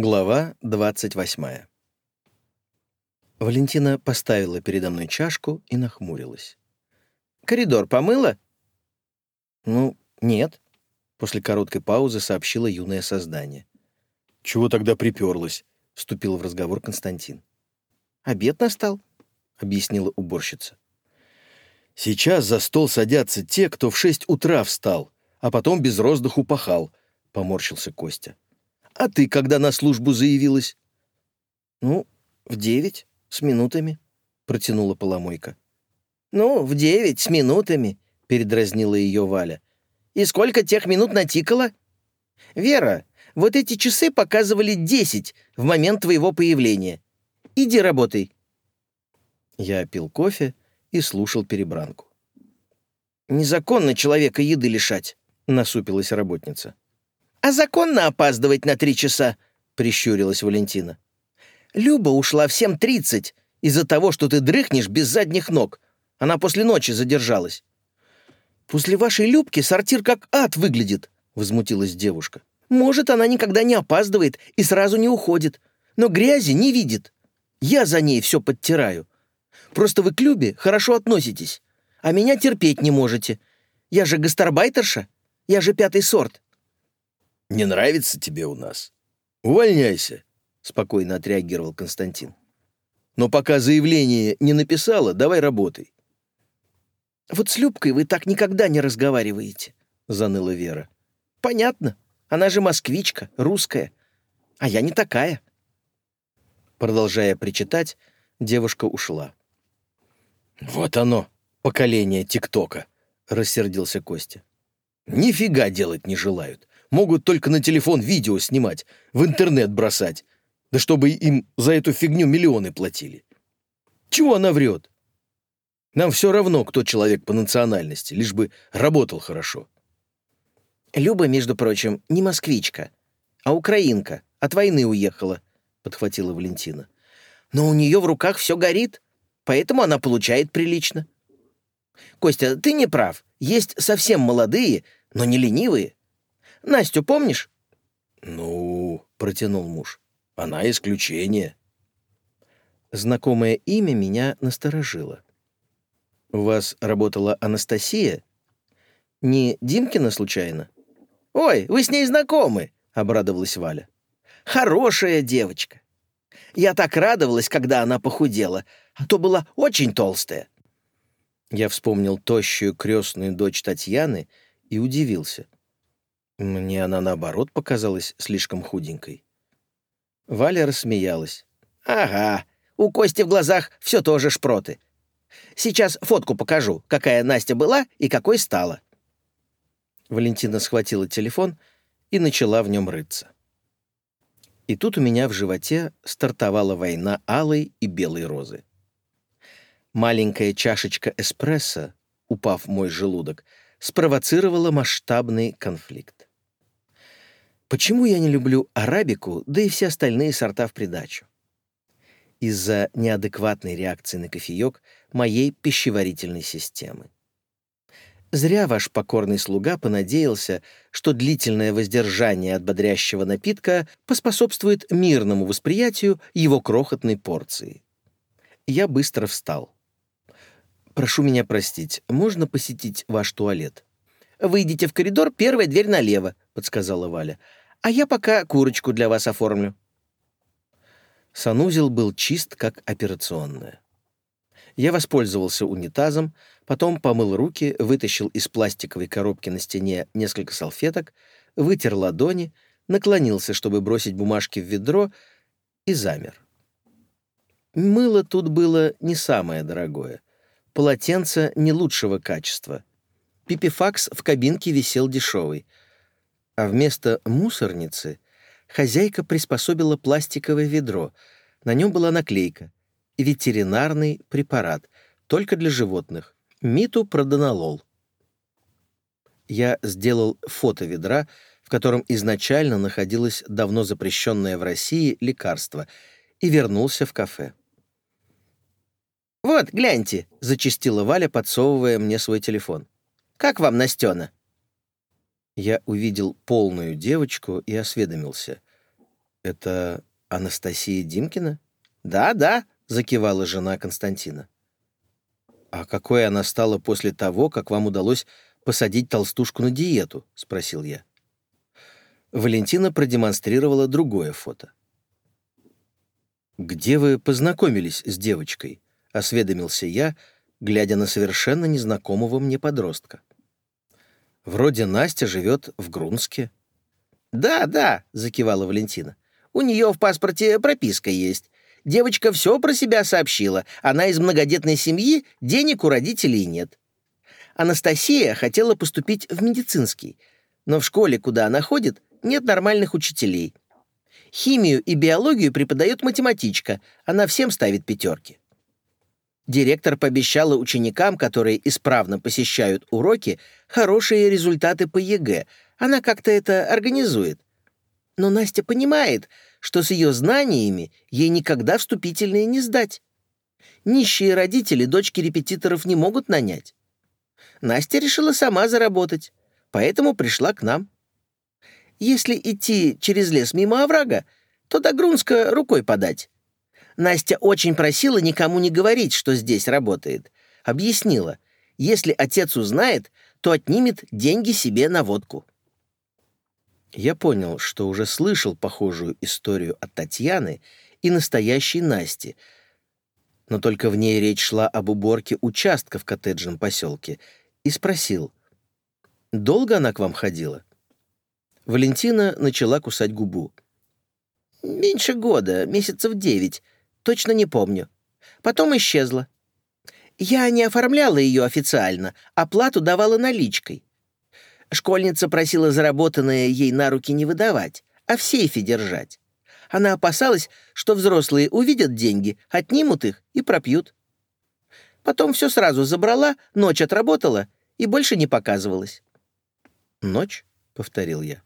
Глава 28. Валентина поставила передо мной чашку и нахмурилась. «Коридор помыла?» «Ну, нет», — после короткой паузы сообщила юное создание. «Чего тогда приперлась?» — вступил в разговор Константин. «Обед настал», — объяснила уборщица. «Сейчас за стол садятся те, кто в шесть утра встал, а потом без роздыху пахал», — поморщился Костя. А ты когда на службу заявилась?» «Ну, в девять, с минутами», — протянула поломойка. «Ну, в девять, с минутами», — передразнила ее Валя. «И сколько тех минут натикало?» «Вера, вот эти часы показывали десять в момент твоего появления. Иди работай». Я пил кофе и слушал перебранку. «Незаконно человека еды лишать», — насупилась работница. «А законно опаздывать на три часа?» — прищурилась Валентина. «Люба ушла в семь тридцать из-за того, что ты дрыхнешь без задних ног. Она после ночи задержалась». «После вашей Любки сортир как ад выглядит», — возмутилась девушка. «Может, она никогда не опаздывает и сразу не уходит, но грязи не видит. Я за ней все подтираю. Просто вы к Любе хорошо относитесь, а меня терпеть не можете. Я же гастарбайтерша, я же пятый сорт». Не нравится тебе у нас? Увольняйся, спокойно отреагировал Константин. Но пока заявление не написала, давай работай. Вот с Любкой вы так никогда не разговариваете, заныла Вера. Понятно. Она же москвичка, русская. А я не такая. Продолжая причитать, девушка ушла. «Вот оно, поколение ТикТока», — рассердился Костя. «Нифига делать не желают могут только на телефон видео снимать, в интернет бросать. Да чтобы им за эту фигню миллионы платили. Чего она врет? Нам все равно, кто человек по национальности, лишь бы работал хорошо. Люба, между прочим, не москвичка, а украинка, от войны уехала, подхватила Валентина. Но у нее в руках все горит, поэтому она получает прилично. Костя, ты не прав. Есть совсем молодые, но не ленивые. Настю помнишь?» «Ну...» — протянул муж. «Она исключение». Знакомое имя меня насторожило. «У вас работала Анастасия? Не Димкина, случайно?» «Ой, вы с ней знакомы!» — обрадовалась Валя. «Хорошая девочка. Я так радовалась, когда она похудела, а то была очень толстая». Я вспомнил тощую крестную дочь Татьяны и удивился — мне она, наоборот, показалась слишком худенькой. Валя рассмеялась. «Ага, у Кости в глазах все тоже шпроты. Сейчас фотку покажу, какая Настя была и какой стала». Валентина схватила телефон и начала в нем рыться. И тут у меня в животе стартовала война алой и белой розы. Маленькая чашечка эспрессо, упав в мой желудок, спровоцировала масштабный конфликт. Почему я не люблю арабику, да и все остальные сорта в придачу? Из-за неадекватной реакции на кофеек моей пищеварительной системы. Зря ваш покорный слуга понадеялся, что длительное воздержание от бодрящего напитка поспособствует мирному восприятию его крохотной порции. Я быстро встал. «Прошу меня простить, можно посетить ваш туалет?» «Выйдите в коридор, первая дверь налево», — подсказала Валя а я пока курочку для вас оформлю». Санузел был чист, как операционная. Я воспользовался унитазом, потом помыл руки, вытащил из пластиковой коробки на стене несколько салфеток, вытер ладони, наклонился, чтобы бросить бумажки в ведро, и замер. Мыло тут было не самое дорогое. Полотенце не лучшего качества. Пипифакс в кабинке висел дешевый — а вместо мусорницы хозяйка приспособила пластиковое ведро. На нем была наклейка «Ветеринарный препарат, только для животных. Миту продонолол». Я сделал фото ведра, в котором изначально находилось давно запрещенное в России лекарство, и вернулся в кафе. «Вот, гляньте», — зачастила Валя, подсовывая мне свой телефон. «Как вам, Настена?» Я увидел полную девочку и осведомился. Это Анастасия Димкина? Да, да, закивала жена Константина. А какой она стала после того, как вам удалось посадить толстушку на диету? спросил я. Валентина продемонстрировала другое фото. «Где вы познакомились с девочкой?» — осведомился я, глядя на совершенно незнакомого мне подростка. «Вроде Настя живет в Грунске». «Да, да», — закивала Валентина. «У нее в паспорте прописка есть. Девочка все про себя сообщила. Она из многодетной семьи, денег у родителей нет. Анастасия хотела поступить в медицинский, но в школе, куда она ходит, нет нормальных учителей. Химию и биологию преподает математичка, она всем ставит пятерки. Директор пообещала ученикам, которые исправно посещают уроки, хорошие результаты по ЕГЭ. Она как-то это организует. Но Настя понимает, что с ее знаниями ей никогда вступительные не сдать. Нищие родители дочки репетиторов не могут нанять. Настя решила сама заработать, поэтому пришла к нам. Если идти через лес мимо оврага, то до Грунска рукой подать. Настя очень просила никому не говорить, что здесь работает. Объяснила, если отец узнает, то отнимет деньги себе на водку. Я понял, что уже слышал похожую историю от Татьяны и настоящей Насти, но только в ней речь шла об уборке участка в коттеджном поселке, и спросил, «Долго она к вам ходила?» Валентина начала кусать губу. «Меньше года, месяцев девять. Точно не помню. Потом исчезла. Я не оформляла ее официально, оплату давала наличкой. Школьница просила заработанное ей на руки не выдавать, а в сейфе держать. Она опасалась, что взрослые увидят деньги, отнимут их и пропьют. Потом все сразу забрала, ночь отработала и больше не показывалась. «Ночь?» — повторил я.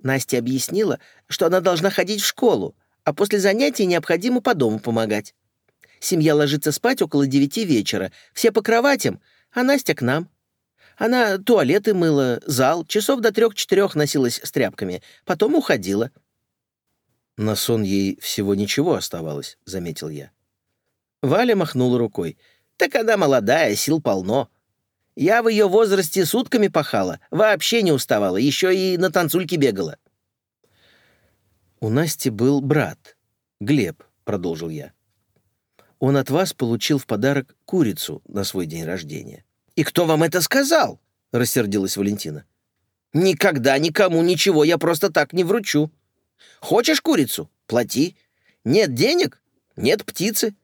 Настя объяснила, что она должна ходить в школу, а после занятий необходимо по дому помогать. Семья ложится спать около девяти вечера, все по кроватям, а Настя к нам. Она туалеты мыла, зал, часов до трех-четырех носилась с тряпками, потом уходила. «На сон ей всего ничего оставалось», — заметил я. Валя махнула рукой. «Так она молодая, сил полно. Я в ее возрасте сутками пахала, вообще не уставала, еще и на танцульке бегала». «У Насти был брат, Глеб», — продолжил я. «Он от вас получил в подарок курицу на свой день рождения». «И кто вам это сказал?» — рассердилась Валентина. «Никогда никому ничего я просто так не вручу. Хочешь курицу? Плати. Нет денег? Нет птицы.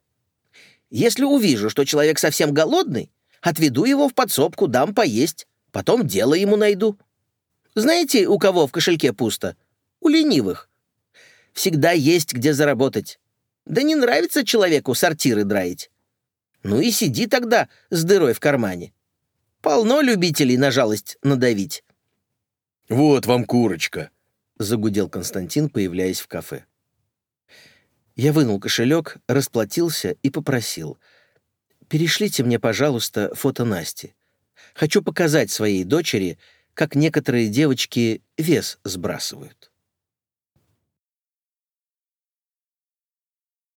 Если увижу, что человек совсем голодный, Отведу его в подсобку, дам поесть. Потом дело ему найду. Знаете, у кого в кошельке пусто? У ленивых. Всегда есть где заработать. Да не нравится человеку сортиры драить. Ну и сиди тогда с дырой в кармане. Полно любителей на жалость надавить. «Вот вам курочка», — загудел Константин, появляясь в кафе. Я вынул кошелек, расплатился и попросил — Перешлите мне, пожалуйста, фото Насти. Хочу показать своей дочери, как некоторые девочки вес сбрасывают.